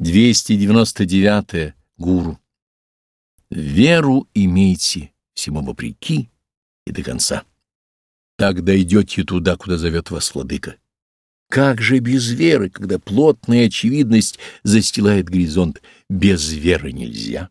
299. -е. Гуру. Веру имейте всему вопреки и до конца. Так дойдете туда, куда зовет вас владыка. Как же без веры, когда плотная очевидность застилает горизонт? Без веры нельзя.